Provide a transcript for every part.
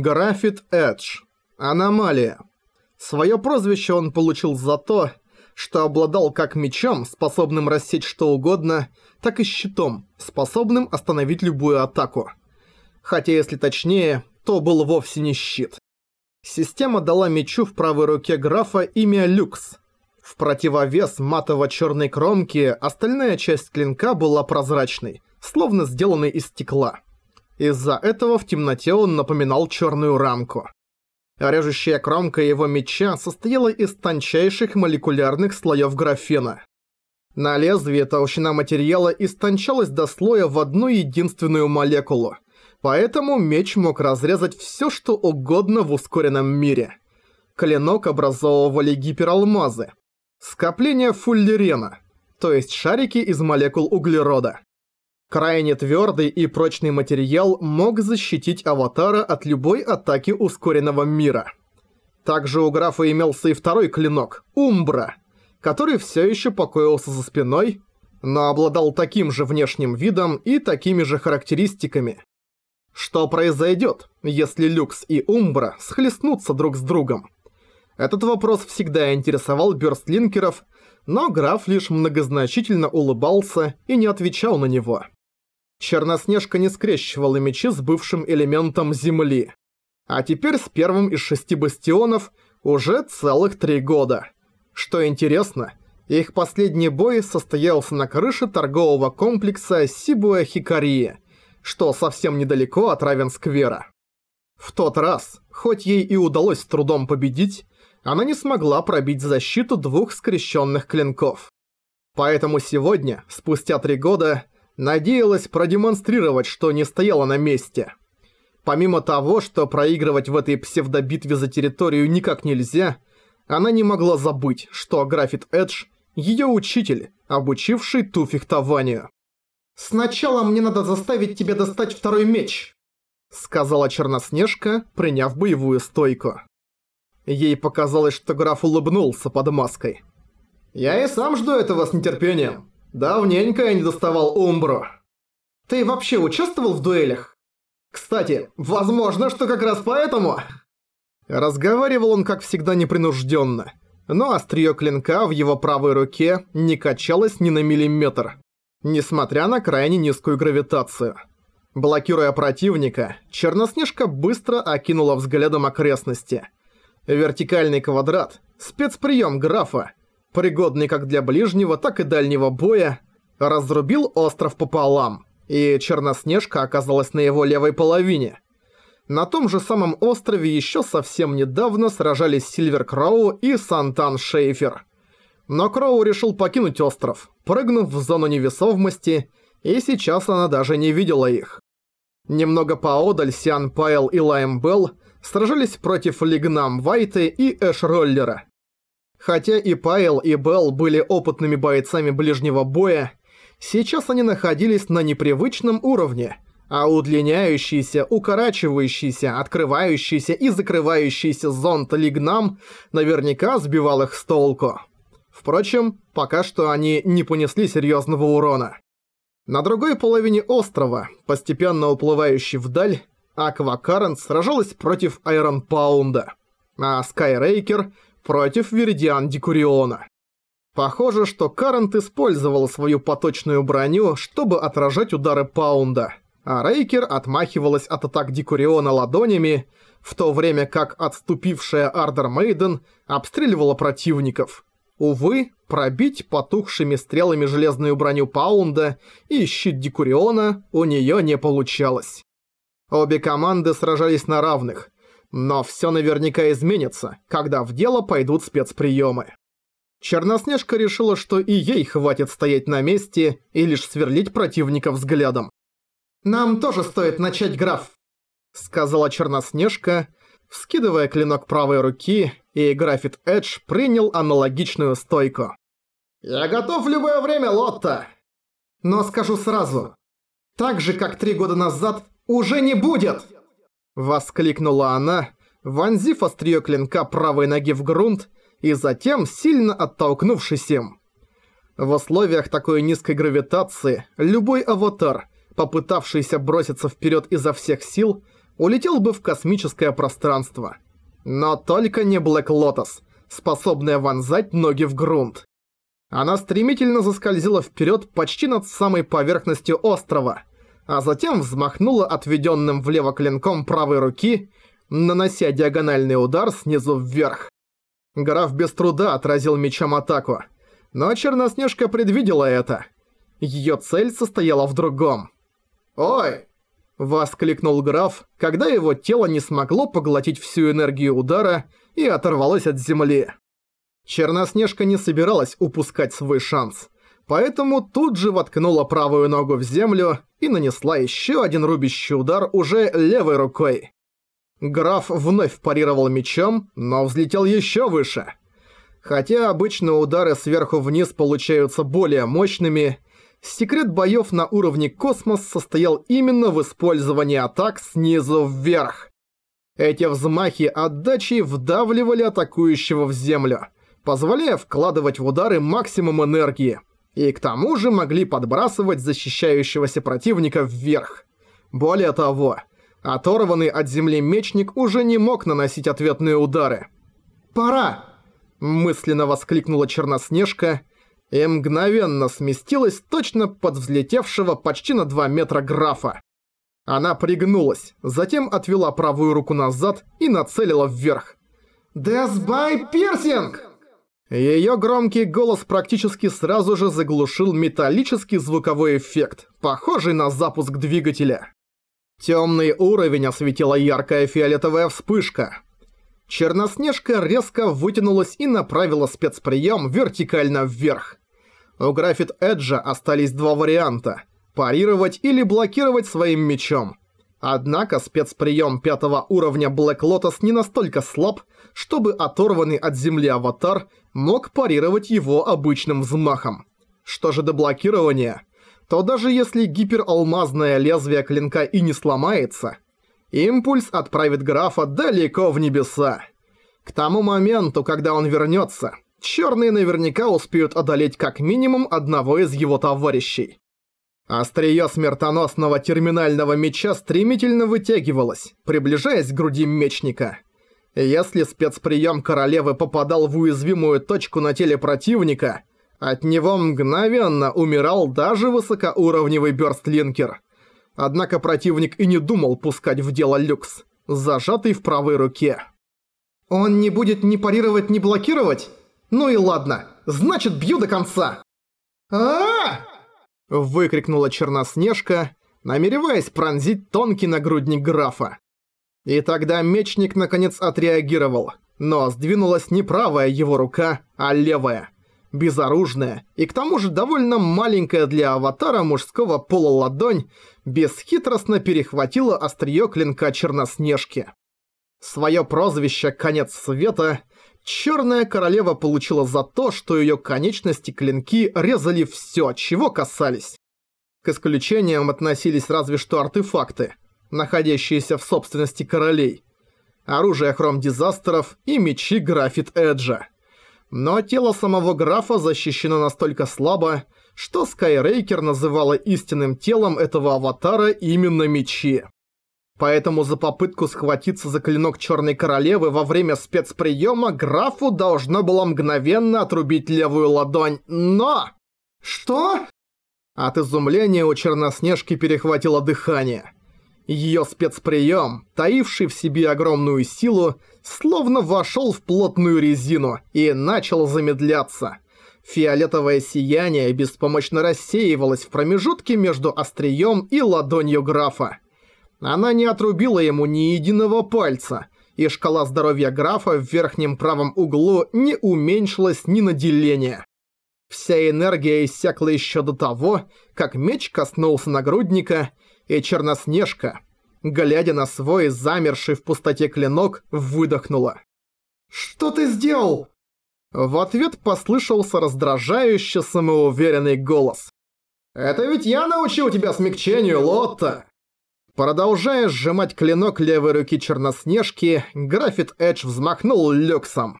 Графит Эдж. Аномалия. Своё прозвище он получил за то, что обладал как мечом, способным рассечь что угодно, так и щитом, способным остановить любую атаку. Хотя, если точнее, то был вовсе не щит. Система дала мечу в правой руке графа имя Люкс. В противовес матово-чёрной кромке остальная часть клинка была прозрачной, словно сделанной из стекла. Из-за этого в темноте он напоминал чёрную рамку. Режущая кромка его меча состояла из тончайших молекулярных слоев графена. На лезвии толщина материала истончалась до слоя в одну единственную молекулу, поэтому меч мог разрезать все, что угодно в ускоренном мире. Клинок образовывали гипералмазы, скопление фуллерена, то есть шарики из молекул углерода. Крайне твердый и прочный материал мог защитить аватара от любой атаки ускоренного мира. Также у графа имелся и второй клинок – Умбра, который все еще покоился за спиной, но обладал таким же внешним видом и такими же характеристиками. Что произойдет, если Люкс и Умбра схлестнутся друг с другом? Этот вопрос всегда интересовал бёрстлинкеров, но граф лишь многозначительно улыбался и не отвечал на него. Черноснежка не скрещивала мечи с бывшим элементом Земли. А теперь с первым из шести бастионов уже целых три года. Что интересно, их последний бой состоялся на крыше торгового комплекса Сибуэ Хикарии, что совсем недалеко от Равенсквера. В тот раз, хоть ей и удалось с трудом победить, она не смогла пробить защиту двух скрещенных клинков. Поэтому сегодня, спустя три года, надеялась продемонстрировать, что не стояла на месте. Помимо того, что проигрывать в этой псевдобитве за территорию никак нельзя, она не могла забыть, что Графит Эдж – её учитель, обучивший ту фехтованию. «Сначала мне надо заставить тебя достать второй меч», – сказала Черноснежка, приняв боевую стойку. Ей показалось, что граф улыбнулся под маской. «Я и сам жду этого с нетерпением», Давненько я не доставал Умбру. Ты вообще участвовал в дуэлях? Кстати, возможно, что как раз поэтому... Разговаривал он, как всегда, непринужденно, но острие клинка в его правой руке не качалось ни на миллиметр, несмотря на крайне низкую гравитацию. Блокируя противника, Черноснежка быстро окинула взглядом окрестности. Вертикальный квадрат, спецприем графа, пригодный как для ближнего, так и дальнего боя, разрубил остров пополам, и Черноснежка оказалась на его левой половине. На том же самом острове еще совсем недавно сражались Сильвер Кроу и Сантан Шейфер. Но Кроу решил покинуть остров, прыгнув в зону невесомости, и сейчас она даже не видела их. Немного поодаль Сиан Пайл и Лайм Белл сражались против Лигнам Вайты и Эш Роллера. Хотя и Пайл, и Белл были опытными бойцами ближнего боя, сейчас они находились на непривычном уровне, а удлиняющийся, укорачивающийся, открывающийся и закрывающийся зонт Лигнам наверняка сбивал их с толку. Впрочем, пока что они не понесли серьезного урона. На другой половине острова, постепенно уплывающей вдаль, Аква Карент сражалась против Айрон Паунда, а Скайрейкер против Веридиан Декуриона. Похоже, что Карент использовал свою поточную броню, чтобы отражать удары Паунда, а Рейкер отмахивалась от атак Декуриона ладонями, в то время как отступившая Ардер Мейден обстреливала противников. Увы, пробить потухшими стрелами железную броню Паунда и щит Декуриона у неё не получалось. Обе команды сражались на равных, но все наверняка изменится, когда в дело пойдут спецприемы. Черноснежка решила, что и ей хватит стоять на месте и лишь сверлить противника взглядом. «Нам тоже стоит начать, граф», — сказала Черноснежка, вскидывая клинок правой руки, и графит Эдж принял аналогичную стойку. «Я готов в любое время, Лотта!» «Но скажу сразу, так же, как три года назад, уже не будет!» Воскликнула она, вонзив острие клинка правой ноги в грунт и затем сильно оттолкнувшись им. В условиях такой низкой гравитации любой аватар, попытавшийся броситься вперед изо всех сил, улетел бы в космическое пространство. Но только не Блэк Лотос, способная вонзать ноги в грунт. Она стремительно заскользила вперед почти над самой поверхностью острова, а затем взмахнула отведенным влево клинком правой руки, нанося диагональный удар снизу вверх. Граф без труда отразил мечом атаку, но Черноснежка предвидела это. Её цель состояла в другом. «Ой!» – воскликнул граф, когда его тело не смогло поглотить всю энергию удара и оторвалось от земли. Черноснежка не собиралась упускать свой шанс, поэтому тут же воткнула правую ногу в землю и нанесла еще один рубящий удар уже левой рукой. Граф вновь парировал мечом, но взлетел еще выше. Хотя обычно удары сверху вниз получаются более мощными, секрет боев на уровне космос состоял именно в использовании атак снизу вверх. Эти взмахи отдачи вдавливали атакующего в землю – позволяя вкладывать в удары максимум энергии, и к тому же могли подбрасывать защищающегося противника вверх. Более того, оторванный от земли мечник уже не мог наносить ответные удары. «Пора!» – мысленно воскликнула Черноснежка и мгновенно сместилась точно под взлетевшего почти на 2 метра графа. Она пригнулась, затем отвела правую руку назад и нацелила вверх. «Death by Piercing!» Её громкий голос практически сразу же заглушил металлический звуковой эффект, похожий на запуск двигателя. Тёмный уровень осветила яркая фиолетовая вспышка. Черноснежка резко вытянулась и направила спецприём вертикально вверх. У Графит Эджа остались два варианта – парировать или блокировать своим мечом. Однако спецприем пятого уровня Black Lotus не настолько слаб, чтобы оторванный от земли аватар мог парировать его обычным взмахом. Что же до блокирования, то даже если гипералмазное лезвие клинка и не сломается, импульс отправит графа далеко в небеса. К тому моменту, когда он вернется, черные наверняка успеют одолеть как минимум одного из его товарищей. Остриё смертоносного терминального меча стремительно вытягивалось, приближаясь к груди мечника. Если спецприем королевы попадал в уязвимую точку на теле противника, от него мгновенно умирал даже высокоуровневый бёрстлинкер. Однако противник и не думал пускать в дело люкс, зажатый в правой руке. «Он не будет ни парировать, ни блокировать? Ну и ладно, значит бью до конца!» «А-а-а!» Выкрикнула Черноснежка, намереваясь пронзить тонкий нагрудник графа. И тогда мечник наконец отреагировал, но сдвинулась не правая его рука, а левая. Безоружная и к тому же довольно маленькая для аватара мужского пола ладонь бесхитростно перехватила острие клинка Черноснежки. Своё прозвище «Конец света» Черная королева получила за то, что ее конечности-клинки резали все, чего касались. К исключениям относились разве что артефакты, находящиеся в собственности королей, оружие хром-дизастеров и мечи Графит Эджа. Но тело самого графа защищено настолько слабо, что Скайрейкер называла истинным телом этого аватара именно мечи. Поэтому за попытку схватиться за клинок Черной Королевы во время спецприема графу должно было мгновенно отрубить левую ладонь, но... Что? От изумления у Черноснежки перехватило дыхание. Ее спецприем, таивший в себе огромную силу, словно вошел в плотную резину и начал замедляться. Фиолетовое сияние беспомощно рассеивалось в промежутке между острием и ладонью графа. Она не отрубила ему ни единого пальца, и шкала здоровья графа в верхнем правом углу не уменьшилась ни на деление. Вся энергия иссякла еще до того, как меч коснулся нагрудника, и Черноснежка, глядя на свой замерший в пустоте клинок, выдохнула. «Что ты сделал?» В ответ послышался раздражающе самоуверенный голос. «Это ведь я научил тебя смягчению, Лотта!» Продолжая сжимать клинок левой руки Черноснежки, Графит Эдж взмахнул люксом.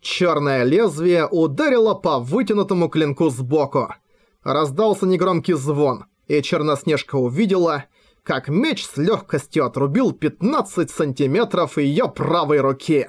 Черное лезвие ударило по вытянутому клинку сбоку. Раздался негромкий звон, и Черноснежка увидела, как меч с легкостью отрубил 15 сантиметров ее правой руки.